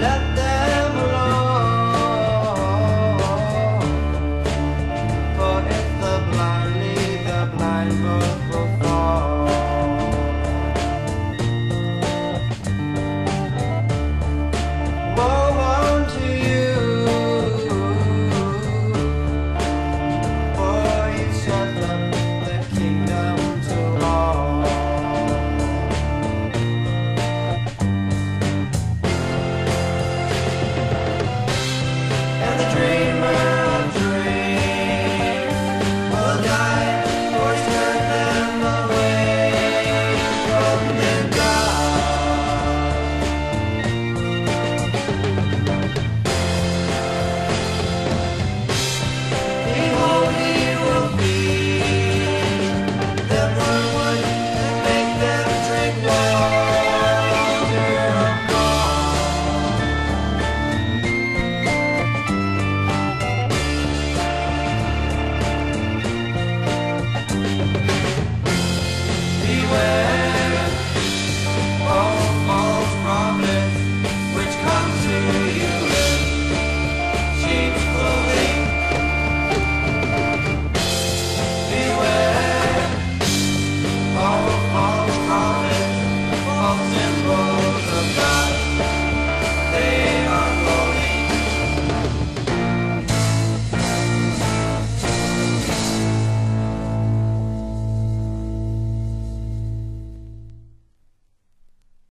Love